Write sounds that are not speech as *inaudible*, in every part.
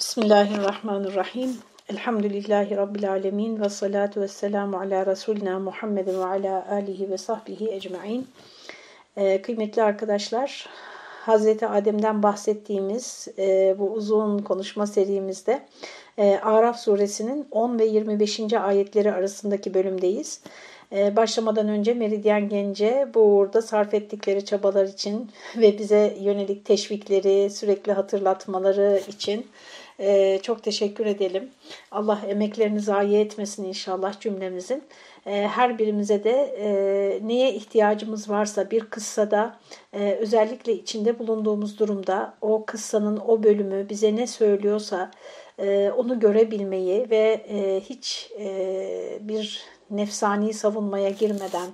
Bismillahirrahmanirrahim. Elhamdülillahi Rabbil alemin ve salatu ve selamu ala Resulina Muhammedin ve ala alihi ve sahbihi ecma'in. Ee, kıymetli arkadaşlar, Hazreti Adem'den bahsettiğimiz e, bu uzun konuşma serimizde e, Araf suresinin 10 ve 25. ayetleri arasındaki bölümdeyiz. Ee, başlamadan önce Meridyen Gence bu uğurda sarf ettikleri çabalar için ve bize yönelik teşvikleri, sürekli hatırlatmaları için ee, çok teşekkür edelim. Allah emeklerini zayi etmesin inşallah cümlemizin. Ee, her birimize de e, neye ihtiyacımız varsa bir kıssada e, özellikle içinde bulunduğumuz durumda o kıssanın o bölümü bize ne söylüyorsa e, onu görebilmeyi ve e, hiç e, bir nefsani savunmaya girmeden,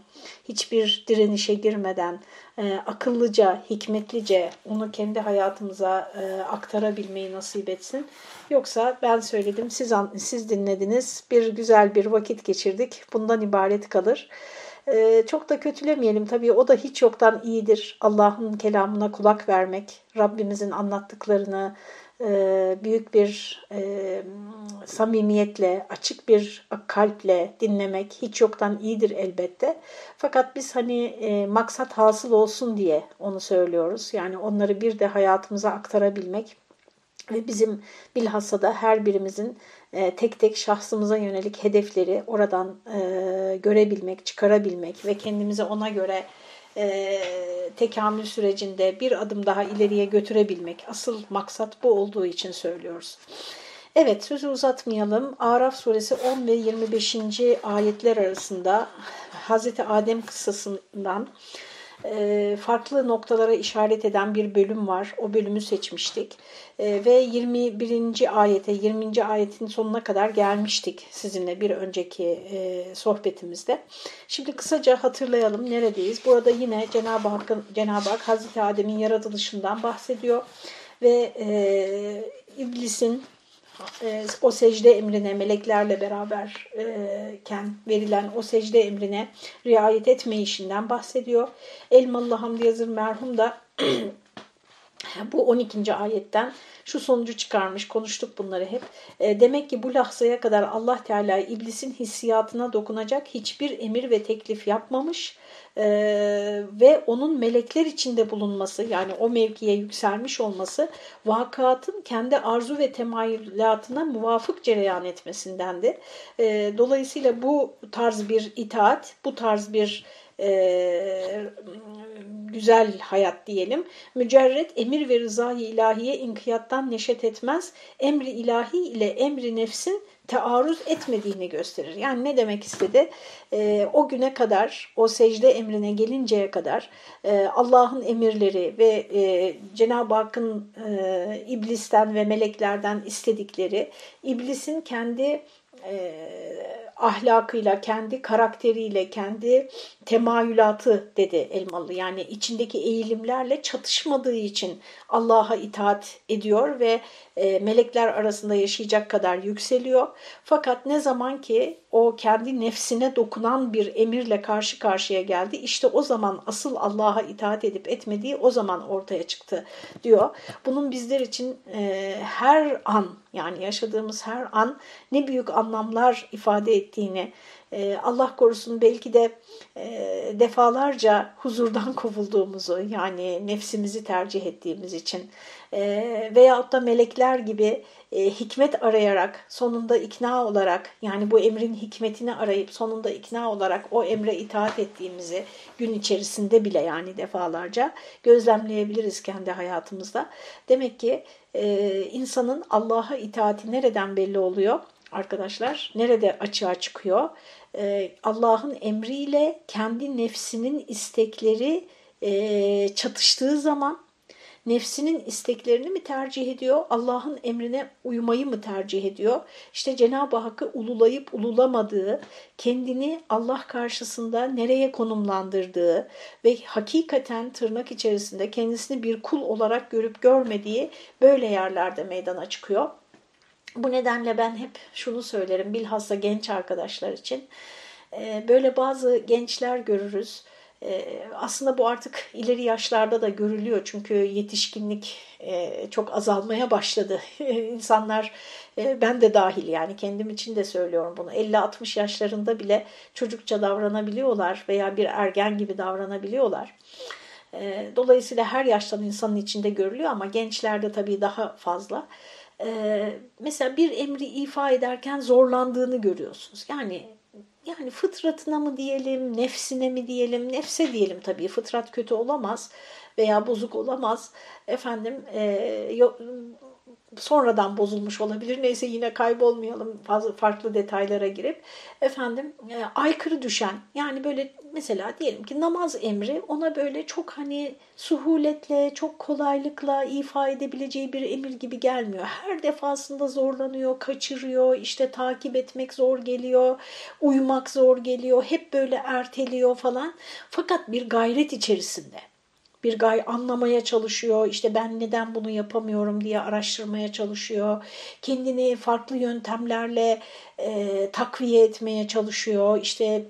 hiçbir direnişe girmeden, e, akıllıca, hikmetlice onu kendi hayatımıza e, aktarabilmeyi nasip etsin. Yoksa ben söyledim, siz, siz dinlediniz, bir güzel bir vakit geçirdik, bundan ibaret kalır. E, çok da kötülemeyelim tabii o da hiç yoktan iyidir. Allah'ın kelamına kulak vermek, Rabbimizin anlattıklarını, büyük bir e, samimiyetle, açık bir kalple dinlemek hiç yoktan iyidir elbette. Fakat biz hani e, maksat hasıl olsun diye onu söylüyoruz. Yani onları bir de hayatımıza aktarabilmek ve bizim bilhassa da her birimizin tek tek şahsımıza yönelik hedefleri oradan görebilmek, çıkarabilmek ve kendimize ona göre e, tekamül sürecinde bir adım daha ileriye götürebilmek. Asıl maksat bu olduğu için söylüyoruz. Evet sözü uzatmayalım. Araf suresi 10 ve 25. ayetler arasında Hazreti Adem kıssasından e, farklı noktalara işaret eden bir bölüm var. O bölümü seçmiştik. E, ve 21. ayete, 20. ayetin sonuna kadar gelmiştik sizinle bir önceki e, sohbetimizde. Şimdi kısaca hatırlayalım neredeyiz. Burada yine Cenab-ı Hakk'ın Cenab-ı Hak Hazreti Adem'in yaratılışından bahsediyor ve iblisin e, o secde emrine meleklerle beraberken verilen o secde emrine riayet etmeyişinden bahsediyor. Elmalı Hamdi Yazır merhum da *clears throat* bu 12. ayetten şu sonucu çıkarmış, konuştuk bunları hep. E, demek ki bu lahzaya kadar Allah Teala iblisin hissiyatına dokunacak hiçbir emir ve teklif yapmamış e, ve onun melekler içinde bulunması yani o mevkiye yükselmiş olması vakatın kendi arzu ve temayülatına muvafık cereyan etmesindendi. E, dolayısıyla bu tarz bir itaat, bu tarz bir e, güzel hayat diyelim. Mücerret emir ve rızayı ilahiye inkiyattan neşet etmez. Emri ilahi ile emri nefsin tearruz etmediğini gösterir. Yani ne demek istedi? E, o güne kadar, o secde emrine gelinceye kadar e, Allah'ın emirleri ve e, Cenab-ı Hakk'ın e, iblisten ve meleklerden istedikleri, iblisin kendi e, ahlakıyla, kendi karakteriyle, kendi temayülatı dedi Elmalı. Yani içindeki eğilimlerle çatışmadığı için Allah'a itaat ediyor ve e, melekler arasında yaşayacak kadar yükseliyor. Fakat ne zaman ki o kendi nefsine dokunan bir emirle karşı karşıya geldi, işte o zaman asıl Allah'a itaat edip etmediği o zaman ortaya çıktı diyor. Bunun bizler için e, her an yani yaşadığımız her an ne büyük anlamlar ifade ettiğini, e, Allah korusun belki de e, defalarca huzurdan *laughs* kovulduğumuzu yani nefsimizi tercih ettiğimiz için e, veyahut da melekler gibi hikmet arayarak sonunda ikna olarak yani bu emrin hikmetini arayıp sonunda ikna olarak o emre itaat ettiğimizi gün içerisinde bile yani defalarca gözlemleyebiliriz kendi hayatımızda. Demek ki e, insanın Allah'a itaati nereden belli oluyor? Arkadaşlar nerede açığa çıkıyor? Ee, Allah'ın emriyle kendi nefsinin istekleri e, çatıştığı zaman nefsinin isteklerini mi tercih ediyor, Allah'ın emrine uymayı mı tercih ediyor? İşte Cenab-ı Hakk'ı ululayıp ululamadığı, kendini Allah karşısında nereye konumlandırdığı ve hakikaten tırnak içerisinde kendisini bir kul olarak görüp görmediği böyle yerlerde meydana çıkıyor. Bu nedenle ben hep şunu söylerim bilhassa genç arkadaşlar için. Ee, böyle bazı gençler görürüz. E, aslında bu artık ileri yaşlarda da görülüyor çünkü yetişkinlik e, çok azalmaya başladı. *laughs* İnsanlar e, ben de dahil yani kendim için de söylüyorum bunu 50-60 yaşlarında bile çocukça davranabiliyorlar veya bir ergen gibi davranabiliyorlar. E, dolayısıyla her yaştan insanın içinde görülüyor ama gençlerde tabii daha fazla. Mesela bir emri ifa ederken zorlandığını görüyorsunuz. Yani yani fıtratına mı diyelim, nefsine mi diyelim, nefse diyelim tabii fıtrat kötü olamaz veya bozuk olamaz. Efendim e, sonradan bozulmuş olabilir. Neyse yine kaybolmayalım fazla farklı detaylara girip. Efendim e, aykırı düşen yani böyle mesela diyelim ki namaz emri ona böyle çok hani suhuletle, çok kolaylıkla ifa edebileceği bir emir gibi gelmiyor. Her defasında zorlanıyor, kaçırıyor, işte takip etmek zor geliyor, uyumak zor geliyor, hep böyle erteliyor falan. Fakat bir gayret içerisinde bir gay anlamaya çalışıyor. İşte ben neden bunu yapamıyorum diye araştırmaya çalışıyor. Kendini farklı yöntemlerle e, takviye etmeye çalışıyor. İşte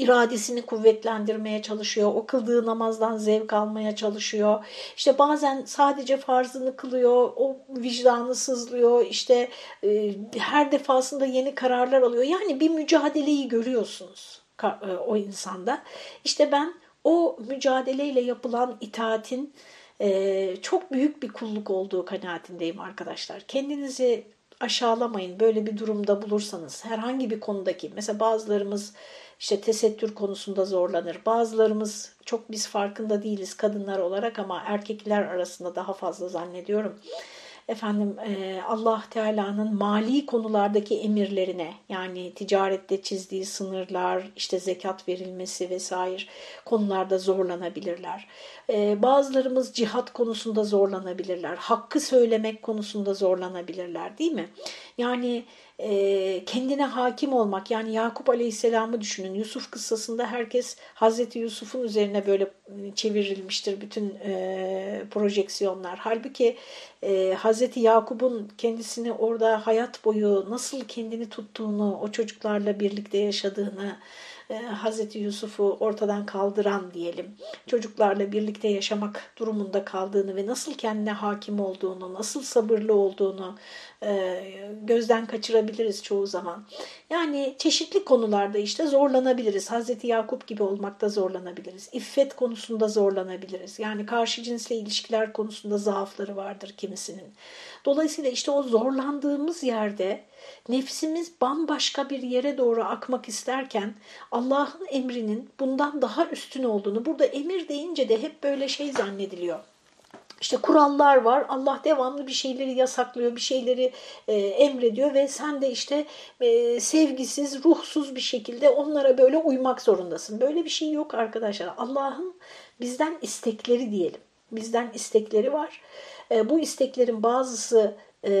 iradesini kuvvetlendirmeye çalışıyor. O kıldığı namazdan zevk almaya çalışıyor. İşte bazen sadece farzını kılıyor, o vicdanı sızlıyor. İşte e, her defasında yeni kararlar alıyor. Yani bir mücadeleyi görüyorsunuz e, o insanda. İşte ben o mücadeleyle yapılan itaatin e, çok büyük bir kulluk olduğu kanaatindeyim arkadaşlar. Kendinizi aşağılamayın böyle bir durumda bulursanız herhangi bir konudaki mesela bazılarımız işte tesettür konusunda zorlanır. Bazılarımız çok biz farkında değiliz kadınlar olarak ama erkekler arasında daha fazla zannediyorum efendim e, Allah Teala'nın mali konulardaki emirlerine yani ticarette çizdiği sınırlar, işte zekat verilmesi vesaire konularda zorlanabilirler. E, bazılarımız cihat konusunda zorlanabilirler. Hakkı söylemek konusunda zorlanabilirler değil mi? Yani e, kendine hakim olmak yani Yakup Aleyhisselam'ı düşünün. Yusuf kıssasında herkes Hazreti Yusuf'un üzerine böyle çevirilmiştir bütün e, projeksiyonlar. Halbuki e, Hazreti Yakup'un kendisini orada hayat boyu nasıl kendini tuttuğunu, o çocuklarla birlikte yaşadığını, e, Hazreti Yusuf'u ortadan kaldıran diyelim, çocuklarla birlikte yaşamak durumunda kaldığını ve nasıl kendine hakim olduğunu, nasıl sabırlı olduğunu e, gözden kaçırabiliriz çoğu zaman. Yani çeşitli konularda işte zorlanabiliriz. Hazreti Yakup gibi olmakta zorlanabiliriz. İffet konusunda zorlanabiliriz. Yani karşı cinsle ilişkiler konusunda zaafları vardır kimisinin. Dolayısıyla işte o zorlandığımız yerde nefsimiz bambaşka bir yere doğru akmak isterken Allah'ın emrinin bundan daha üstün olduğunu, burada emir deyince de hep böyle şey zannediliyor. İşte kurallar var. Allah devamlı bir şeyleri yasaklıyor, bir şeyleri e, emrediyor ve sen de işte e, sevgisiz, ruhsuz bir şekilde onlara böyle uymak zorundasın. Böyle bir şey yok arkadaşlar. Allah'ın bizden istekleri diyelim. Bizden istekleri var. E, bu isteklerin bazısı e,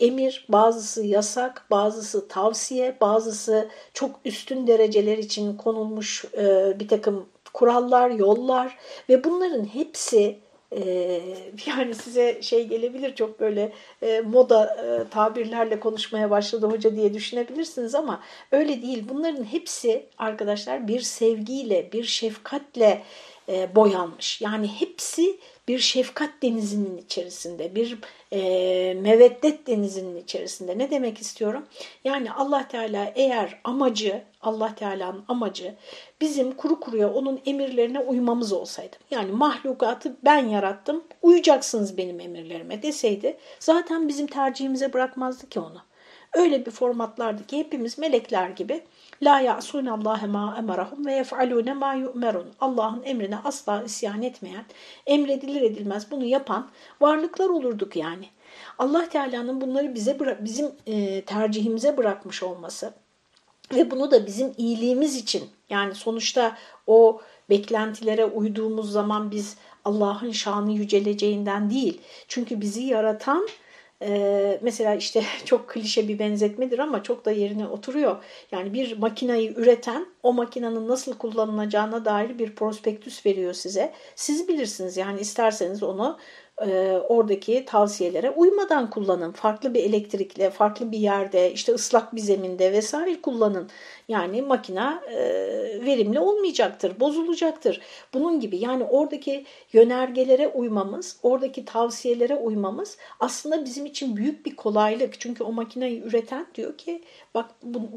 emir, bazısı yasak, bazısı tavsiye, bazısı çok üstün dereceler için konulmuş e, bir takım kurallar, yollar ve bunların hepsi ee, *laughs* yani size şey gelebilir çok böyle e, moda e, tabirlerle konuşmaya başladı hoca diye düşünebilirsiniz ama öyle değil. Bunların hepsi arkadaşlar bir sevgiyle, bir şefkatle e, boyanmış. Yani hepsi bir şefkat denizinin içerisinde, bir e, meveddet denizinin içerisinde. Ne demek istiyorum? Yani Allah Teala eğer amacı, Allah Teala'nın amacı bizim kuru kuruya onun emirlerine uymamız olsaydı. Yani mahlukatı ben yarattım, uyacaksınız benim emirlerime deseydi zaten bizim tercihimize bırakmazdı ki onu. Öyle bir formatlardı ki hepimiz melekler gibi La ya'sun Allah ma emarahum ve yef'alune ma yu'merun. Allah'ın emrine asla isyan etmeyen, emredilir edilmez bunu yapan varlıklar olurduk yani. Allah Teala'nın bunları bize bizim e, tercihimize bırakmış olması ve bunu da bizim iyiliğimiz için yani sonuçta o beklentilere uyduğumuz zaman biz Allah'ın şanı yüceleceğinden değil. Çünkü bizi yaratan ee, mesela işte *laughs* çok klişe bir benzetmedir ama çok da yerine oturuyor. Yani bir makinayı üreten o makinenin nasıl kullanılacağına dair bir prospektüs veriyor size. Siz bilirsiniz yani isterseniz onu e, oradaki tavsiyelere uymadan kullanın. Farklı bir elektrikle, farklı bir yerde, işte ıslak bir zeminde vesaire kullanın. Yani makina e, verimli olmayacaktır, bozulacaktır. Bunun gibi yani oradaki yönergelere uymamız, oradaki tavsiyelere uymamız aslında bizim için büyük bir kolaylık. Çünkü o makineyi üreten diyor ki bak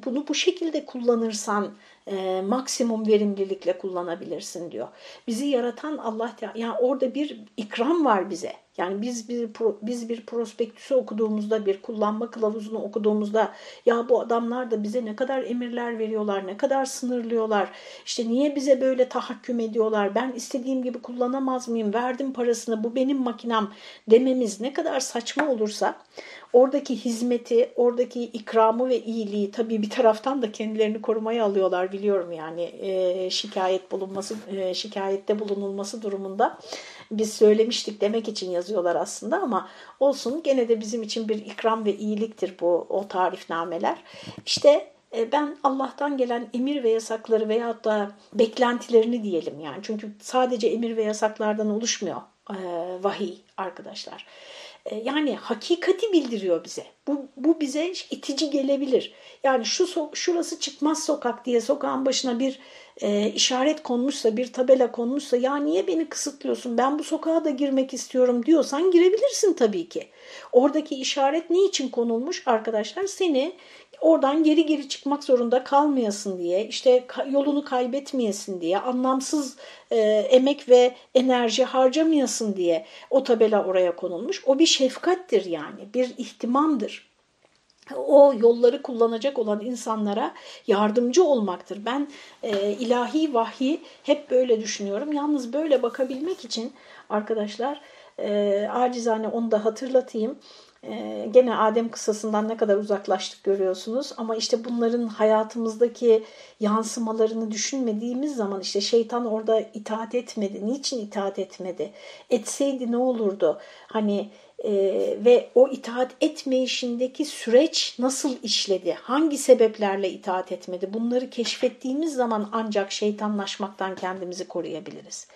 bunu bu şekilde kullanırsan e, maksimum verimlilikle kullanabilirsin diyor. Bizi yaratan Allah yani orada bir ikram var bize. Yani biz bir biz bir prospektüsü okuduğumuzda, bir kullanma kılavuzunu okuduğumuzda ya bu adamlar da bize ne kadar emirler veriyorlar, ne kadar sınırlıyorlar. İşte niye bize böyle tahakküm ediyorlar? Ben istediğim gibi kullanamaz mıyım? Verdim parasını, bu benim makinam dememiz ne kadar saçma olursa oradaki hizmeti, oradaki ikramı ve iyiliği tabii bir taraftan da kendilerini korumaya alıyorlar biliyorum yani e, şikayet bulunması, e, şikayette bulunulması durumunda biz söylemiştik demek için yazıyorlar aslında ama olsun gene de bizim için bir ikram ve iyiliktir bu o tarifnameler. İşte e, ben Allah'tan gelen emir ve yasakları veyahut da beklentilerini diyelim yani. Çünkü sadece emir ve yasaklardan oluşmuyor e, vahiy arkadaşlar. E, yani hakikati bildiriyor bize. Bu, bu bize itici gelebilir. Yani şu şurası çıkmaz sokak diye sokağın başına bir e, işaret konmuşsa, bir tabela konmuşsa ya niye beni kısıtlıyorsun ben bu sokağa da girmek istiyorum diyorsan girebilirsin tabii ki. Oradaki işaret niçin konulmuş arkadaşlar? Seni oradan geri geri çıkmak zorunda kalmayasın diye, işte yolunu kaybetmeyesin diye, anlamsız e, emek ve enerji harcamayasın diye o tabela oraya konulmuş. O bir şefkattir yani, bir ihtimamdır o yolları kullanacak olan insanlara yardımcı olmaktır. Ben e, ilahi vahyi hep böyle düşünüyorum. Yalnız böyle bakabilmek için arkadaşlar e, acizane onu da hatırlatayım. Ee, gene Adem kısasından ne kadar uzaklaştık görüyorsunuz ama işte bunların hayatımızdaki yansımalarını düşünmediğimiz zaman işte şeytan orada itaat etmedi. Niçin itaat etmedi? Etseydi ne olurdu? Hani e, ve o itaat etmeyişindeki süreç nasıl işledi? Hangi sebeplerle itaat etmedi? Bunları keşfettiğimiz zaman ancak şeytanlaşmaktan kendimizi koruyabiliriz.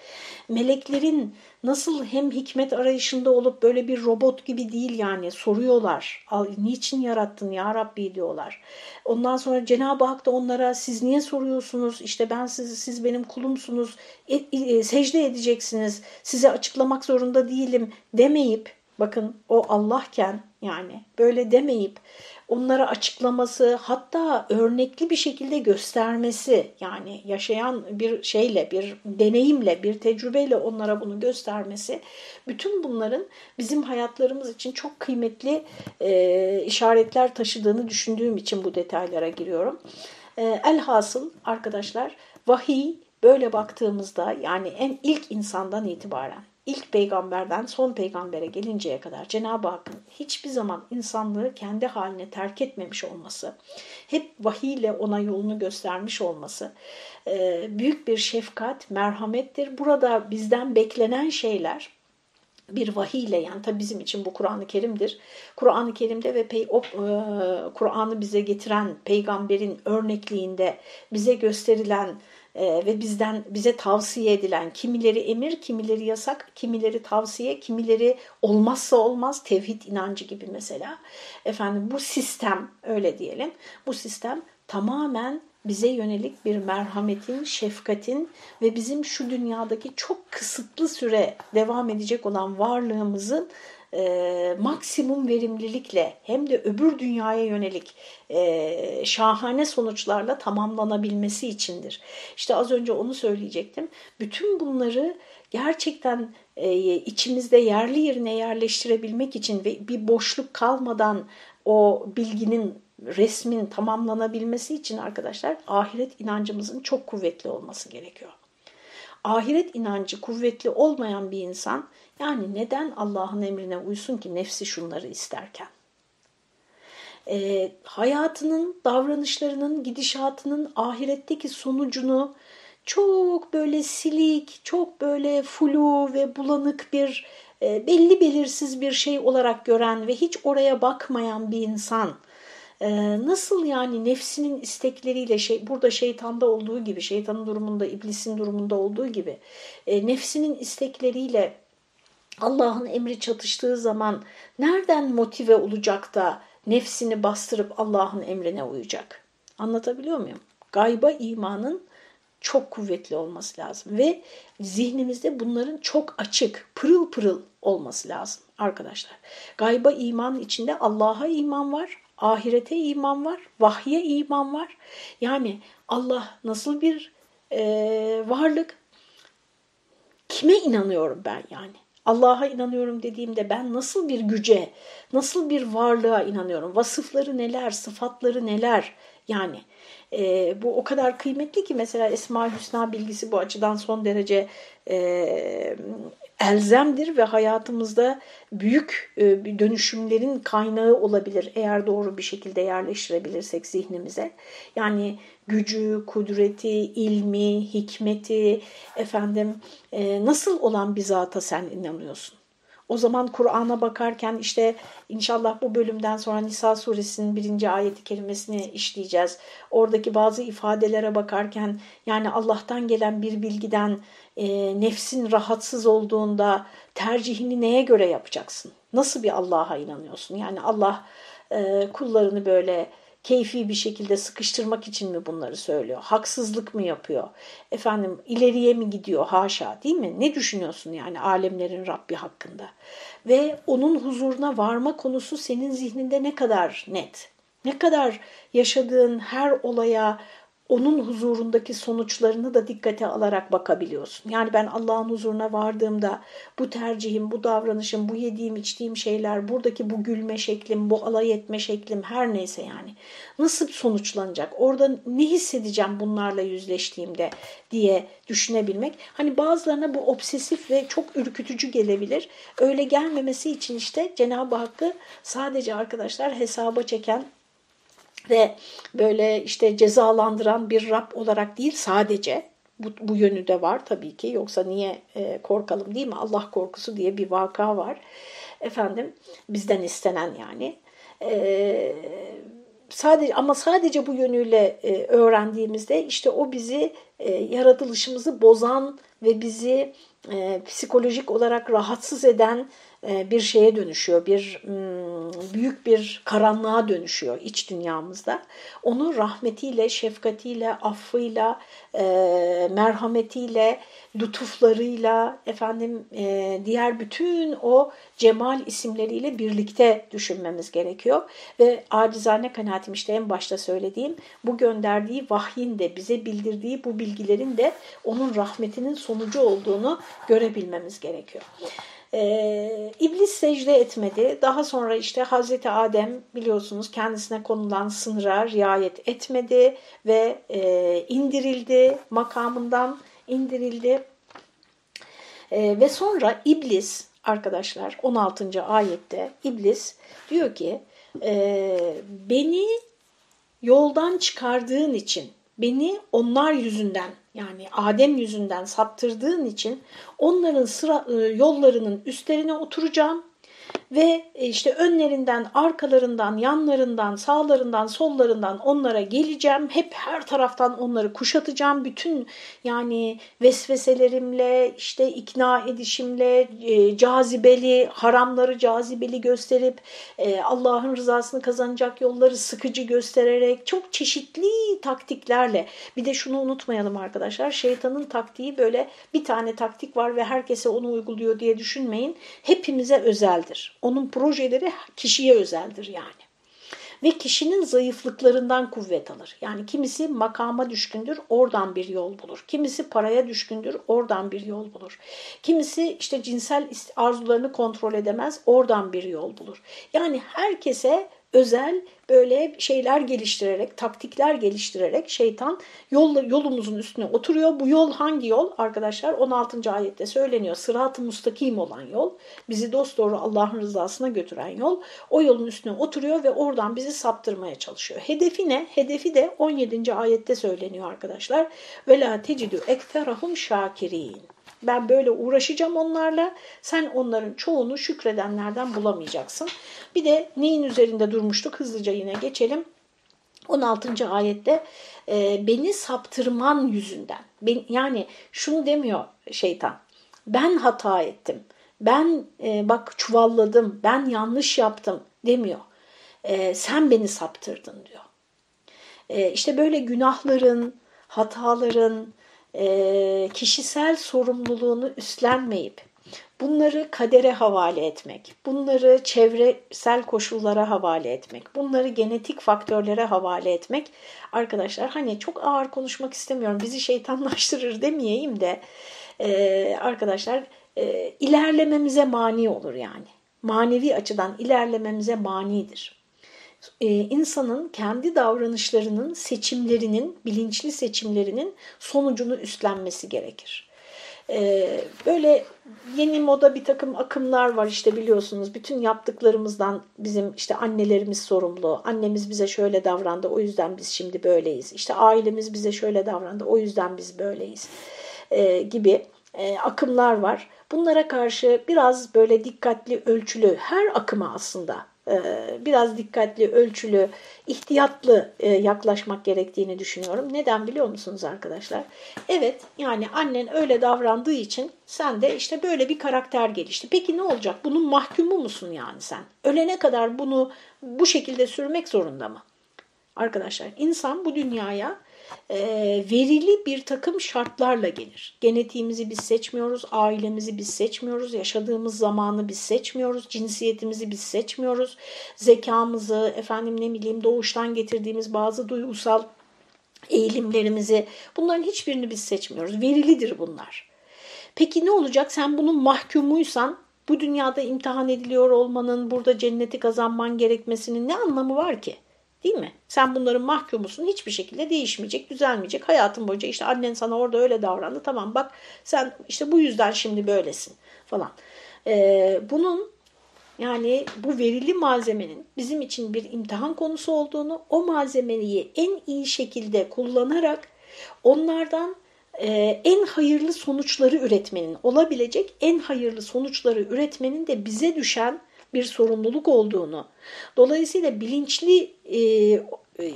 Meleklerin nasıl hem hikmet arayışında olup böyle bir robot gibi değil yani soruyorlar. Niçin yarattın ya Rabbi diyorlar. Ondan sonra Cenab-ı Hak da onlara siz niye soruyorsunuz? İşte ben siz, siz benim kulumsunuz. E, e, secde edeceksiniz. Size açıklamak zorunda değilim demeyip bakın o Allahken yani böyle demeyip onlara açıklaması hatta örnekli bir şekilde göstermesi yani yaşayan bir şeyle bir deneyimle bir tecrübeyle onlara bunu göstermesi bütün bunların bizim hayatlarımız için çok kıymetli e, işaretler taşıdığını düşündüğüm için bu detaylara giriyorum. E, elhasıl arkadaşlar vahiy böyle baktığımızda yani en ilk insandan itibaren ilk peygamberden son peygambere gelinceye kadar Cenab-ı Hakk'ın hiçbir zaman insanlığı kendi haline terk etmemiş olması, hep vahiy ile ona yolunu göstermiş olması e, büyük bir şefkat, merhamettir. Burada bizden beklenen şeyler bir vahiy ile yani tabi bizim için bu Kur'an-ı Kerim'dir. Kur'an-ı Kerim'de ve e, Kur'an'ı bize getiren peygamberin örnekliğinde bize gösterilen e, ve bizden bize tavsiye edilen kimileri emir, kimileri yasak, kimileri tavsiye, kimileri olmazsa olmaz tevhid inancı gibi mesela. Efendim bu sistem öyle diyelim. Bu sistem tamamen bize yönelik bir merhametin, şefkatin ve bizim şu dünyadaki çok kısıtlı süre devam edecek olan varlığımızın e, maksimum verimlilikle hem de öbür dünyaya yönelik e, şahane sonuçlarla tamamlanabilmesi içindir. İşte az önce onu söyleyecektim. Bütün bunları gerçekten e, içimizde yerli yerine yerleştirebilmek için ve bir boşluk kalmadan o bilginin resmin tamamlanabilmesi için arkadaşlar ahiret inancımızın çok kuvvetli olması gerekiyor. Ahiret inancı kuvvetli olmayan bir insan yani neden Allah'ın emrine uysun ki nefsi şunları isterken? E, hayatının, davranışlarının, gidişatının ahiretteki sonucunu çok böyle silik, çok böyle flu ve bulanık bir e, belli belirsiz bir şey olarak gören ve hiç oraya bakmayan bir insan e, nasıl yani nefsinin istekleriyle şey burada şeytanda olduğu gibi şeytanın durumunda iblisin durumunda olduğu gibi e, nefsinin istekleriyle Allah'ın emri çatıştığı zaman nereden motive olacak da nefsini bastırıp Allah'ın emrine uyacak? Anlatabiliyor muyum? Gayba imanın çok kuvvetli olması lazım ve zihnimizde bunların çok açık, pırıl pırıl olması lazım arkadaşlar. Gayba iman içinde Allah'a iman var, ahirete iman var, vahye iman var. Yani Allah nasıl bir e, varlık? Kime inanıyorum ben yani? Allah'a inanıyorum dediğimde ben nasıl bir güce, nasıl bir varlığa inanıyorum? Vasıfları neler, sıfatları neler? Yani e, bu o kadar kıymetli ki mesela Esma Hüsna bilgisi bu açıdan son derece e, elzemdir ve hayatımızda büyük e, dönüşümlerin kaynağı olabilir eğer doğru bir şekilde yerleştirebilirsek zihnimize. Yani gücü, kudreti, ilmi, hikmeti, efendim e, nasıl olan bir zata sen inanıyorsun? O zaman Kur'an'a bakarken işte inşallah bu bölümden sonra Nisa suresinin birinci ayeti kelimesini işleyeceğiz. Oradaki bazı ifadelere bakarken yani Allah'tan gelen bir bilgiden e, nefsin rahatsız olduğunda tercihini neye göre yapacaksın? Nasıl bir Allah'a inanıyorsun? Yani Allah e, kullarını böyle keyfi bir şekilde sıkıştırmak için mi bunları söylüyor? Haksızlık mı yapıyor? Efendim ileriye mi gidiyor? Haşa değil mi? Ne düşünüyorsun yani alemlerin Rabbi hakkında? Ve onun huzuruna varma konusu senin zihninde ne kadar net? Ne kadar yaşadığın her olaya onun huzurundaki sonuçlarını da dikkate alarak bakabiliyorsun. Yani ben Allah'ın huzuruna vardığımda bu tercihim, bu davranışım, bu yediğim, içtiğim şeyler, buradaki bu gülme şeklim, bu alay etme şeklim her neyse yani nasıl sonuçlanacak? Orada ne hissedeceğim bunlarla yüzleştiğimde diye düşünebilmek. Hani bazılarına bu obsesif ve çok ürkütücü gelebilir. Öyle gelmemesi için işte Cenab-ı Hakk'ı sadece arkadaşlar hesaba çeken ve böyle işte cezalandıran bir Rab olarak değil sadece bu, bu yönü de var tabii ki. Yoksa niye e, korkalım değil mi? Allah korkusu diye bir vaka var. Efendim bizden istenen yani. E, sadece ama sadece bu yönüyle e, öğrendiğimizde işte o bizi e, yaratılışımızı bozan ve bizi e, psikolojik olarak rahatsız eden bir şeye dönüşüyor, bir büyük bir karanlığa dönüşüyor iç dünyamızda. Onu rahmetiyle, şefkatiyle, affıyla, e, merhametiyle, lütuflarıyla, efendim e, diğer bütün o cemal isimleriyle birlikte düşünmemiz gerekiyor. Ve acizane kanaatim işte en başta söylediğim bu gönderdiği vahyin de bize bildirdiği bu bilgilerin de onun rahmetinin sonucu olduğunu görebilmemiz gerekiyor. Ee, İblis secde etmedi. Daha sonra işte Hazreti Adem biliyorsunuz kendisine konulan sınıra riayet etmedi ve e, indirildi, makamından indirildi. E, ve sonra İblis arkadaşlar 16. ayette İblis diyor ki e, beni yoldan çıkardığın için, beni onlar yüzünden yani Adem yüzünden saptırdığın için onların sıra, e, yollarının üstlerine oturacağım ve e, işte önlerinden, arkalarından, yanlarından, sağlarından, sollarından onlara geleceğim. Hep her taraftan onları kuşatacağım. Bütün yani vesveselerimle, işte ikna edişimle, e, cazibeli, haramları cazibeli gösterip e, Allah'ın rızasını kazanacak yolları sıkıcı göstererek çok çeşitli taktiklerle. Bir de şunu unutmayalım arkadaşlar. Şeytanın taktiği böyle bir tane taktik var ve herkese onu uyguluyor diye düşünmeyin. Hepimize özeldir. Onun projeleri kişiye özeldir yani. Ve kişinin zayıflıklarından kuvvet alır. Yani kimisi makama düşkündür, oradan bir yol bulur. Kimisi paraya düşkündür, oradan bir yol bulur. Kimisi işte cinsel arzularını kontrol edemez, oradan bir yol bulur. Yani herkese özel böyle şeyler geliştirerek, taktikler geliştirerek şeytan yol, yolumuzun üstüne oturuyor. Bu yol hangi yol? Arkadaşlar 16. ayette söyleniyor. Sırat-ı mustakim olan yol. Bizi dosdoğru Allah'ın rızasına götüren yol. O yolun üstüne oturuyor ve oradan bizi saptırmaya çalışıyor. Hedefi ne? Hedefi de 17. ayette söyleniyor arkadaşlar. Ve la tecidü ekterahum şakirin. Ben böyle uğraşacağım onlarla. Sen onların çoğunu şükredenlerden bulamayacaksın. Bir de neyin üzerinde durmuştuk? Hızlıca yine geçelim. 16. ayette e, beni saptırman yüzünden. Ben, yani şunu demiyor şeytan. Ben hata ettim. ben e, bak çuvalladım, ben yanlış yaptım demiyor. E, sen beni saptırdın diyor. E, işte böyle günahların, hataların, e, kişisel sorumluluğunu üstlenmeyip bunları kadere havale etmek, bunları çevresel koşullara havale etmek, bunları genetik faktörlere havale etmek arkadaşlar hani çok ağır konuşmak istemiyorum bizi şeytanlaştırır demeyeyim de e, arkadaşlar e, ilerlememize mani olur yani. Manevi açıdan ilerlememize manidir. Ee, insanın kendi davranışlarının, seçimlerinin, bilinçli seçimlerinin sonucunu üstlenmesi gerekir. Ee, böyle yeni moda bir takım akımlar var işte biliyorsunuz. Bütün yaptıklarımızdan bizim işte annelerimiz sorumlu. Annemiz bize şöyle davrandı o yüzden biz şimdi böyleyiz. İşte ailemiz bize şöyle davrandı o yüzden biz böyleyiz ee, gibi e, akımlar var. Bunlara karşı biraz böyle dikkatli, ölçülü her akıma aslında e, biraz dikkatli, ölçülü, ihtiyatlı e, yaklaşmak gerektiğini düşünüyorum. Neden biliyor musunuz arkadaşlar? Evet yani annen öyle davrandığı için sen de işte böyle bir karakter gelişti. Peki ne olacak? Bunun mahkumu musun yani sen? Ölene kadar bunu bu şekilde sürmek zorunda mı? Arkadaşlar insan bu dünyaya e, verili bir takım şartlarla gelir. Genetiğimizi biz seçmiyoruz, ailemizi biz seçmiyoruz, yaşadığımız zamanı biz seçmiyoruz, cinsiyetimizi biz seçmiyoruz, zekamızı, efendim ne bileyim doğuştan getirdiğimiz bazı duygusal eğilimlerimizi bunların hiçbirini biz seçmiyoruz. Verilidir bunlar. Peki ne olacak? Sen bunun mahkumuysan bu dünyada imtihan ediliyor olmanın, burada cenneti kazanman gerekmesinin ne anlamı var ki? Değil mi? Sen bunların mahkumusun. Hiçbir şekilde değişmeyecek, düzelmeyecek. Hayatın boyunca işte annen sana orada öyle davrandı. Tamam bak sen işte bu yüzden şimdi böylesin falan. Ee, bunun yani bu verili malzemenin bizim için bir imtihan konusu olduğunu, o malzemeyi en iyi şekilde kullanarak onlardan e, en hayırlı sonuçları üretmenin, olabilecek en hayırlı sonuçları üretmenin de bize düşen bir sorumluluk olduğunu, dolayısıyla bilinçli e,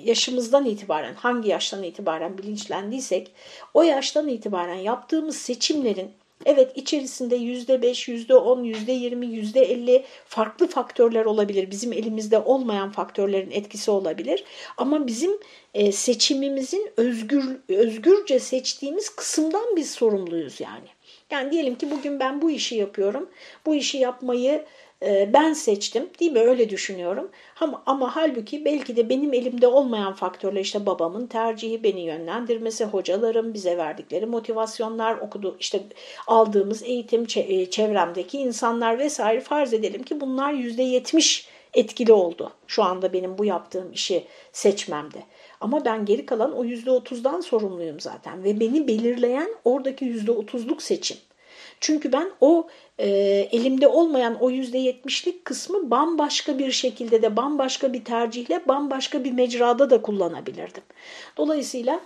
yaşımızdan itibaren, hangi yaştan itibaren bilinçlendiysek, o yaştan itibaren yaptığımız seçimlerin Evet içerisinde yüzde beş, yüzde on, yüzde yirmi, yüzde elli farklı faktörler olabilir. Bizim elimizde olmayan faktörlerin etkisi olabilir. Ama bizim e, seçimimizin özgür, özgürce seçtiğimiz kısımdan biz sorumluyuz yani. Yani diyelim ki bugün ben bu işi yapıyorum. Bu işi yapmayı ben seçtim değil mi öyle düşünüyorum ama, ama halbuki belki de benim elimde olmayan faktörler işte babamın tercihi beni yönlendirmesi hocalarım bize verdikleri motivasyonlar okudu işte aldığımız eğitim e, çevremdeki insanlar vesaire farz edelim ki bunlar yüzde yetmiş etkili oldu şu anda benim bu yaptığım işi seçmemde. Ama ben geri kalan o yüzde otuzdan sorumluyum zaten ve beni belirleyen oradaki yüzde otuzluk seçim. Çünkü ben o e, elimde olmayan o yüzde yetmişlik kısmı bambaşka bir şekilde de bambaşka bir tercihle bambaşka bir mecrada da kullanabilirdim. Dolayısıyla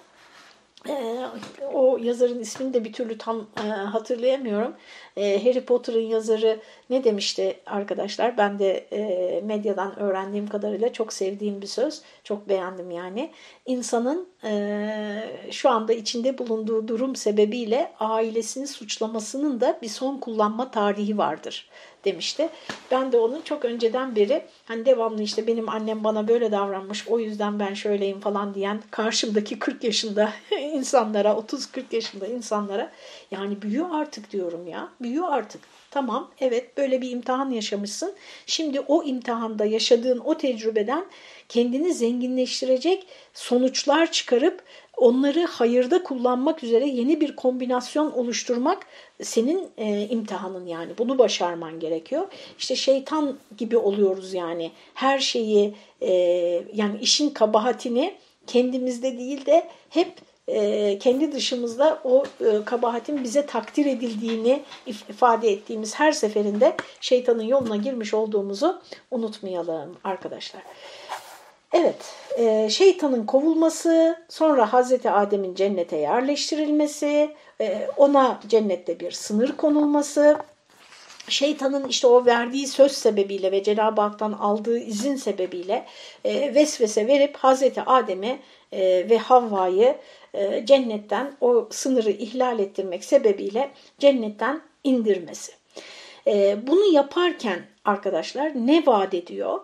ee, o yazarın ismini de bir türlü tam e, hatırlayamıyorum. E, Harry Potter'ın yazarı ne demişti arkadaşlar? Ben de e, medyadan öğrendiğim kadarıyla çok sevdiğim bir söz. Çok beğendim yani. İnsanın e, şu anda içinde bulunduğu durum sebebiyle ailesini suçlamasının da bir son kullanma tarihi vardır demişti. Ben de onu çok önceden beri hani devamlı işte benim annem bana böyle davranmış o yüzden ben şöyleyim falan diyen karşımdaki 40 yaşında *laughs* insanlara 30-40 yaşında insanlara yani büyüyor artık diyorum ya büyüyor artık. Tamam evet böyle bir imtihan yaşamışsın. Şimdi o imtihanda yaşadığın o tecrübeden kendini zenginleştirecek sonuçlar çıkarıp onları hayırda kullanmak üzere yeni bir kombinasyon oluşturmak senin e, imtihanın yani. Bunu başarman gerekiyor. İşte şeytan gibi oluyoruz yani. Her şeyi e, yani işin kabahatini kendimizde değil de hep e, kendi dışımızda o e, kabahatin bize takdir edildiğini ifade ettiğimiz her seferinde şeytanın yoluna girmiş olduğumuzu unutmayalım arkadaşlar. Evet, e, şeytanın kovulması, sonra Hazreti Adem'in cennete yerleştirilmesi, e, ona cennette bir sınır konulması, şeytanın işte o verdiği söz sebebiyle ve Cenab-ı Hak'tan aldığı izin sebebiyle e, vesvese verip Hazreti Adem'e e, ve Havva'yı cennetten o sınırı ihlal ettirmek sebebiyle cennetten indirmesi. Bunu yaparken arkadaşlar ne vaat ediyor?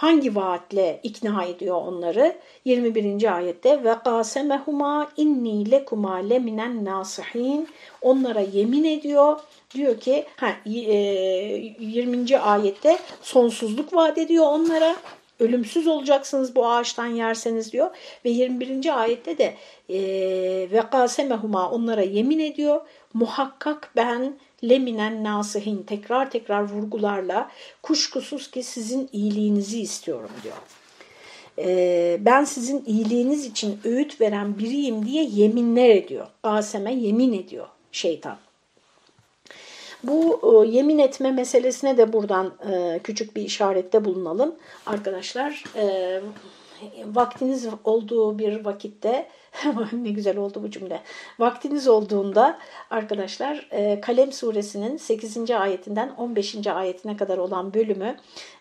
Hangi vaatle ikna ediyor onları? 21. ayette ve qasemehuma inni lekuma leminen nasihin onlara yemin ediyor. Diyor ki ha, 20. E, ayette sonsuzluk vaat ediyor onlara ölümsüz olacaksınız bu ağaçtan yerseniz diyor. Ve 21. ayette de e, ve kasemehuma onlara yemin ediyor. Muhakkak ben leminen nasihin tekrar tekrar vurgularla kuşkusuz ki sizin iyiliğinizi istiyorum diyor. E, ben sizin iyiliğiniz için öğüt veren biriyim diye yeminler ediyor. Kaseme yemin ediyor şeytan. Bu e, yemin etme meselesine de buradan e, küçük bir işarette bulunalım. Arkadaşlar e, vaktiniz olduğu bir vakitte *laughs* ne güzel oldu bu cümle. Vaktiniz olduğunda arkadaşlar e, Kalem suresinin 8. ayetinden 15. ayetine kadar olan bölümü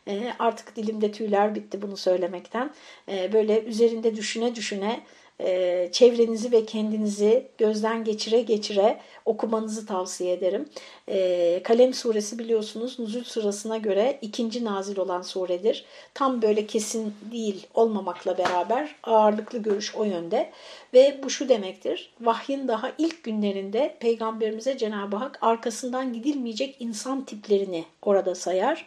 e, artık dilimde tüyler bitti bunu söylemekten. E, böyle üzerinde düşüne düşüne e, çevrenizi ve kendinizi gözden geçire geçire okumanızı tavsiye ederim. E, Kalem suresi biliyorsunuz nuzul sırasına göre ikinci nazil olan suredir. Tam böyle kesin değil olmamakla beraber ağırlıklı görüş o yönde. Ve bu şu demektir, vahyin daha ilk günlerinde Peygamberimize Cenab-ı Hak arkasından gidilmeyecek insan tiplerini orada sayar.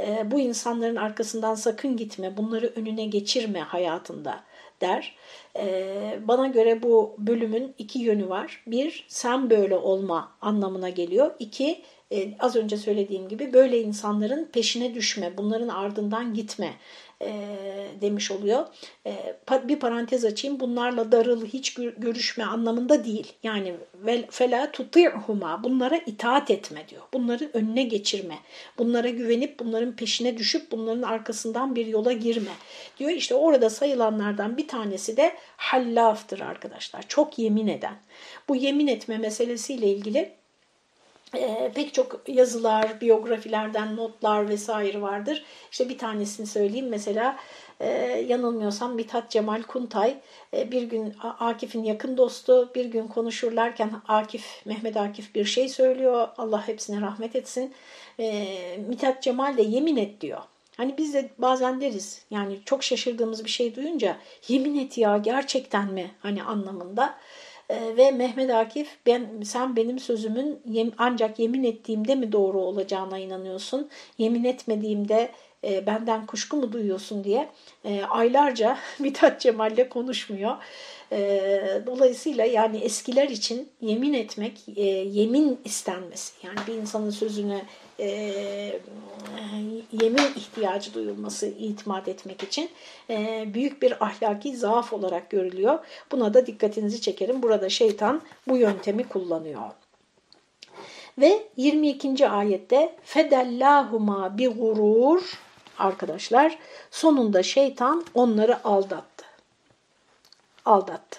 E, bu insanların arkasından sakın gitme, bunları önüne geçirme hayatında der. Ee, bana göre bu bölümün iki yönü var. Bir, sen böyle olma anlamına geliyor. İki, e, az önce söylediğim gibi böyle insanların peşine düşme, bunların ardından gitme e, demiş oluyor. E, bir parantez açayım. Bunlarla darıl, hiç görüşme anlamında değil. Yani fela tuti'huma bunlara itaat etme diyor. Bunları önüne geçirme. Bunlara güvenip bunların peşine düşüp bunların arkasından bir yola girme diyor. İşte orada sayılanlardan bir tanesi de hallaftır arkadaşlar. Çok yemin eden. Bu yemin etme meselesiyle ilgili e, pek çok yazılar, biyografilerden notlar vesaire vardır. İşte bir tanesini söyleyeyim. Mesela e, yanılmıyorsam Mithat Cemal Kuntay e, bir gün Akif'in yakın dostu bir gün konuşurlarken Akif, Mehmet Akif bir şey söylüyor. Allah hepsine rahmet etsin. E, Mithat Cemal de yemin et diyor. Hani biz de bazen deriz yani çok şaşırdığımız bir şey duyunca yemin et ya gerçekten mi hani anlamında. Ee, ve Mehmet Akif ben sen benim sözümün yem, ancak yemin ettiğimde mi doğru olacağına inanıyorsun? Yemin etmediğimde e, benden kuşku mu duyuyorsun diye e, aylarca *laughs* Mithat Cemal'le konuşmuyor. E, dolayısıyla yani eskiler için yemin etmek, e, yemin istenmesi yani bir insanın sözüne e, yemin ihtiyacı duyulması itimat etmek için e, büyük bir ahlaki zaaf olarak görülüyor. Buna da dikkatinizi çekerim. Burada şeytan bu yöntemi kullanıyor. Ve 22. ayette fedellahuma bi gurur arkadaşlar sonunda şeytan onları aldattı. Aldattı.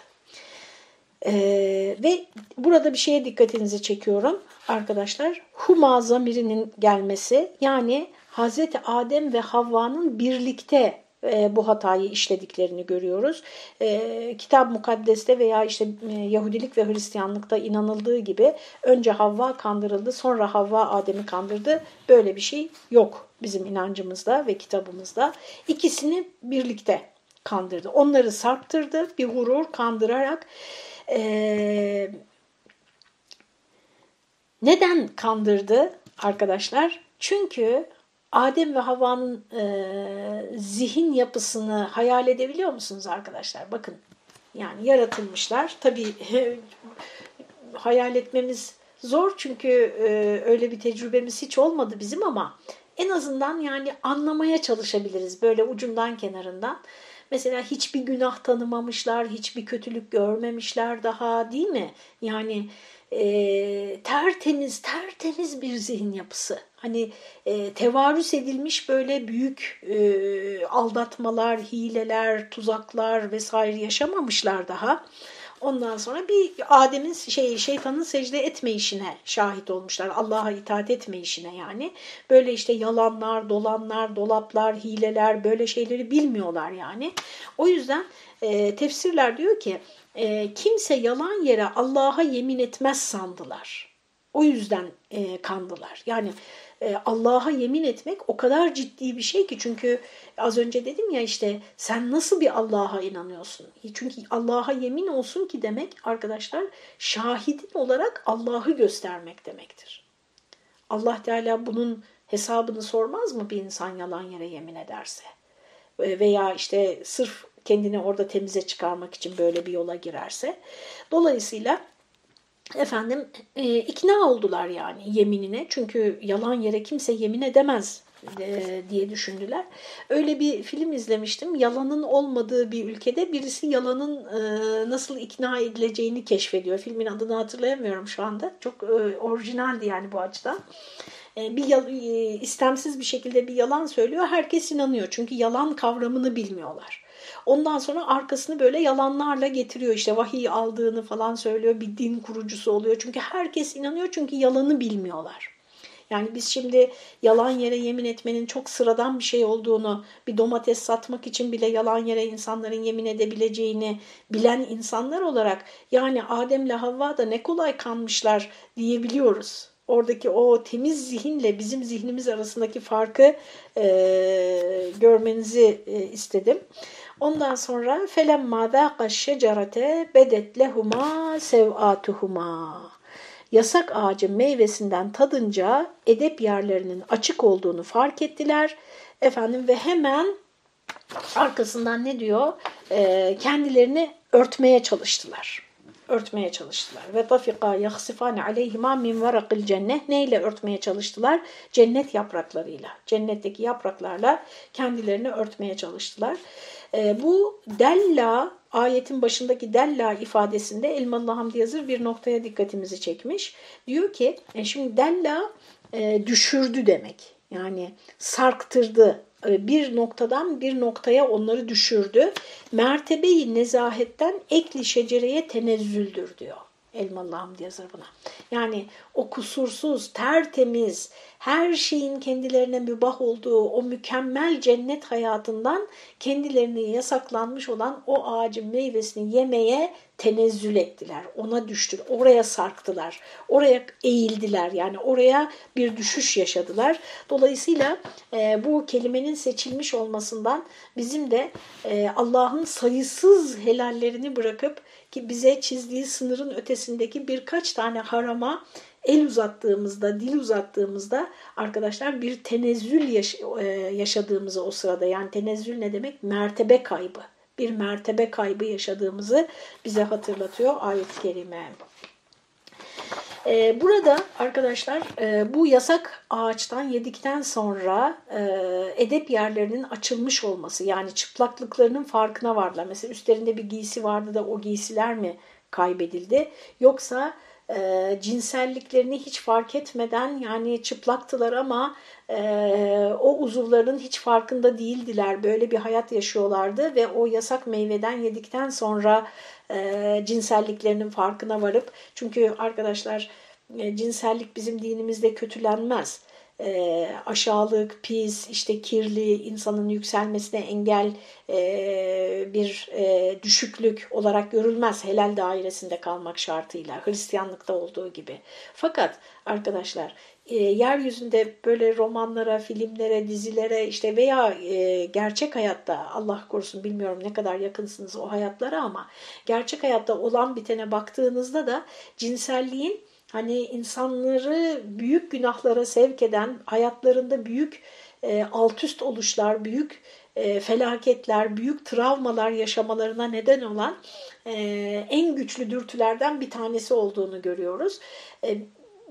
Ee, ve burada bir şeye dikkatinizi çekiyorum arkadaşlar. Huma zamirinin gelmesi yani Hazreti Adem ve Havva'nın birlikte e, bu hatayı işlediklerini görüyoruz. E, Kitap mukaddeste veya işte e, Yahudilik ve Hristiyanlıkta inanıldığı gibi önce Havva kandırıldı sonra Havva Adem'i kandırdı. Böyle bir şey yok bizim inancımızda ve kitabımızda. İkisini birlikte kandırdı. Onları sarktırdı bir gurur kandırarak e, neden kandırdı arkadaşlar? Çünkü Adem ve Havva'nın e, zihin yapısını hayal edebiliyor musunuz arkadaşlar? Bakın yani yaratılmışlar. Tabii *laughs* hayal etmemiz zor çünkü e, öyle bir tecrübemiz hiç olmadı bizim ama en azından yani anlamaya çalışabiliriz böyle ucundan kenarından. Mesela hiçbir günah tanımamışlar, hiçbir kötülük görmemişler daha değil mi? Yani e, tertemiz, tertemiz bir zihin yapısı. Hani e, tevarüs edilmiş böyle büyük e, aldatmalar, hileler, tuzaklar vesaire yaşamamışlar daha. Ondan sonra bir Adem'in şey şeytanın secde etme işine şahit olmuşlar. Allah'a itaat etme işine yani. Böyle işte yalanlar, dolanlar, dolaplar, hileler böyle şeyleri bilmiyorlar yani. O yüzden e, tefsirler diyor ki e, kimse yalan yere Allah'a yemin etmez sandılar. O yüzden e, kandılar. Yani e, Allah'a yemin etmek o kadar ciddi bir şey ki çünkü az önce dedim ya işte sen nasıl bir Allah'a inanıyorsun? Çünkü Allah'a yemin olsun ki demek arkadaşlar şahidin olarak Allah'ı göstermek demektir. Allah Teala bunun hesabını sormaz mı bir insan yalan yere yemin ederse? E, veya işte sırf kendini orada temize çıkarmak için böyle bir yola girerse. Dolayısıyla efendim e, ikna oldular yani yeminine. Çünkü yalan yere kimse yemin edemez e, diye düşündüler. Öyle bir film izlemiştim. Yalanın olmadığı bir ülkede birisi yalanın e, nasıl ikna edileceğini keşfediyor. Filmin adını hatırlayamıyorum şu anda. Çok e, orijinaldi yani bu açıdan. E, bir e, istemsiz bir şekilde bir yalan söylüyor. Herkes inanıyor. Çünkü yalan kavramını bilmiyorlar. Ondan sonra arkasını böyle yalanlarla getiriyor. İşte vahiy aldığını falan söylüyor. Bir din kurucusu oluyor. Çünkü herkes inanıyor çünkü yalanı bilmiyorlar. Yani biz şimdi yalan yere yemin etmenin çok sıradan bir şey olduğunu, bir domates satmak için bile yalan yere insanların yemin edebileceğini bilen insanlar olarak yani Adem'le Havva da ne kolay kanmışlar diyebiliyoruz. Oradaki o temiz zihinle bizim zihnimiz arasındaki farkı e, görmenizi e, istedim. Ondan sonra felemma zâqa şecerete bedet lehuma sev'atuhuma. Yasak ağacın meyvesinden tadınca edep yerlerinin açık olduğunu fark ettiler. Efendim ve hemen arkasından ne diyor? E, kendilerini örtmeye çalıştılar örtmeye çalıştılar. Ve tafika yahsifane aleyhima min varakil cennet. Neyle örtmeye çalıştılar? Cennet yapraklarıyla. Cennetteki yapraklarla kendilerini örtmeye çalıştılar. E, bu della ayetin başındaki della ifadesinde Elmalı Hamdi Yazır bir noktaya dikkatimizi çekmiş. Diyor ki e, şimdi della e, düşürdü demek. Yani sarktırdı, bir noktadan bir noktaya onları düşürdü. Mertebeyi nezahetten ekli şecereye tenezzüldür diyor. Elmalı Hamdi yazar buna. Yani o kusursuz, tertemiz, her şeyin kendilerine mübah olduğu o mükemmel cennet hayatından kendilerine yasaklanmış olan o ağacın meyvesini yemeye tenezzül ettiler. Ona düştüler, oraya sarktılar, oraya eğildiler. Yani oraya bir düşüş yaşadılar. Dolayısıyla e, bu kelimenin seçilmiş olmasından bizim de e, Allah'ın sayısız helallerini bırakıp ki bize çizdiği sınırın ötesindeki birkaç tane harama el uzattığımızda, dil uzattığımızda arkadaşlar bir tenezzül yaş e, yaşadığımızı o sırada yani tenezzül ne demek? Mertebe kaybı. Bir mertebe kaybı yaşadığımızı bize hatırlatıyor ayet-i kerime. Ee, burada arkadaşlar e, bu yasak ağaçtan yedikten sonra e, edep yerlerinin açılmış olması yani çıplaklıklarının farkına vardılar. Mesela üstlerinde bir giysi vardı da o giysiler mi kaybedildi yoksa e, cinselliklerini hiç fark etmeden yani çıplaktılar ama e, o uzuvların hiç farkında değildiler. Böyle bir hayat yaşıyorlardı ve o yasak meyveden yedikten sonra e, cinselliklerinin farkına varıp çünkü arkadaşlar e, cinsellik bizim dinimizde kötülenmez e, aşağılık, pis, işte kirli, insanın yükselmesine engel e, bir e, düşüklük olarak görülmez helal dairesinde kalmak şartıyla Hristiyanlıkta olduğu gibi. Fakat arkadaşlar e, yeryüzünde böyle romanlara, filmlere, dizilere işte veya e, gerçek hayatta Allah korusun bilmiyorum ne kadar yakınsınız o hayatlara ama gerçek hayatta olan bitene baktığınızda da cinselliğin hani insanları büyük günahlara sevk eden, hayatlarında büyük e, altüst oluşlar, büyük e, felaketler, büyük travmalar yaşamalarına neden olan e, en güçlü dürtülerden bir tanesi olduğunu görüyoruz. E,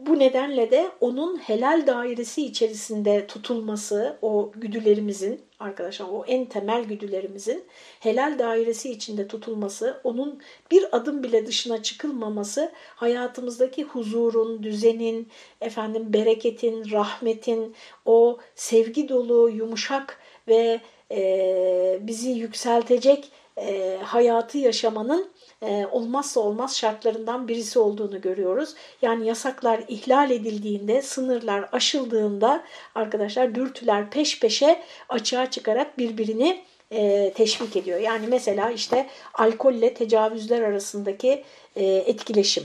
bu nedenle de onun helal dairesi içerisinde tutulması, o güdülerimizin, arkadaşlar o en temel güdülerimizin helal dairesi içinde tutulması, onun bir adım bile dışına çıkılmaması hayatımızdaki huzurun, düzenin, efendim bereketin, rahmetin, o sevgi dolu, yumuşak ve e, bizi yükseltecek e, hayatı yaşamanın olmazsa olmaz şartlarından birisi olduğunu görüyoruz. Yani yasaklar ihlal edildiğinde, sınırlar aşıldığında arkadaşlar dürtüler peş peşe açığa çıkarak birbirini e, teşvik ediyor. Yani mesela işte alkolle tecavüzler arasındaki e, etkileşim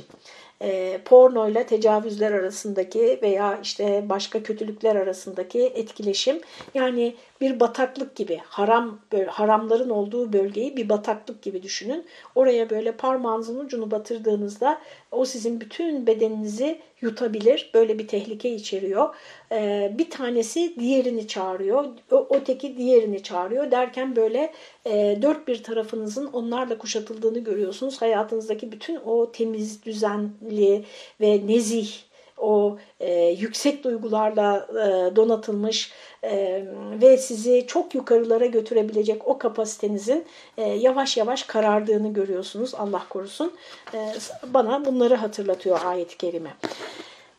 e, pornoyla tecavüzler arasındaki veya işte başka kötülükler arasındaki etkileşim yani bir bataklık gibi haram böyle haramların olduğu bölgeyi bir bataklık gibi düşünün. Oraya böyle parmağınızın ucunu batırdığınızda o sizin bütün bedeninizi yutabilir. Böyle bir tehlike içeriyor. Ee, bir tanesi diğerini çağırıyor. O, öteki diğerini çağırıyor. Derken böyle e, dört bir tarafınızın onlarla kuşatıldığını görüyorsunuz. Hayatınızdaki bütün o temiz, düzenli ve nezih o e, yüksek duygularla e, donatılmış e, ve sizi çok yukarılara götürebilecek o kapasitenizin e, yavaş yavaş karardığını görüyorsunuz. Allah korusun. E, bana bunları hatırlatıyor ayet-i kerime.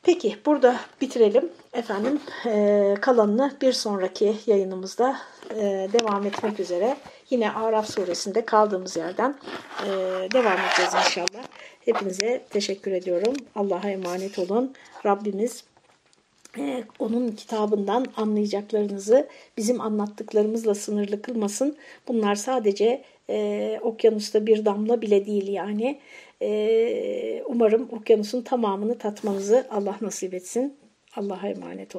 Peki burada bitirelim. Efendim e, kalanını bir sonraki yayınımızda e, devam etmek üzere. Yine Araf suresinde kaldığımız yerden e, devam edeceğiz inşallah. Hepinize teşekkür ediyorum. Allah'a emanet olun. Rabbimiz e, onun kitabından anlayacaklarınızı bizim anlattıklarımızla sınırlı kılmasın. Bunlar sadece e, okyanusta bir damla bile değil yani. E, umarım okyanusun tamamını tatmanızı Allah nasip etsin. Allah'a emanet olun.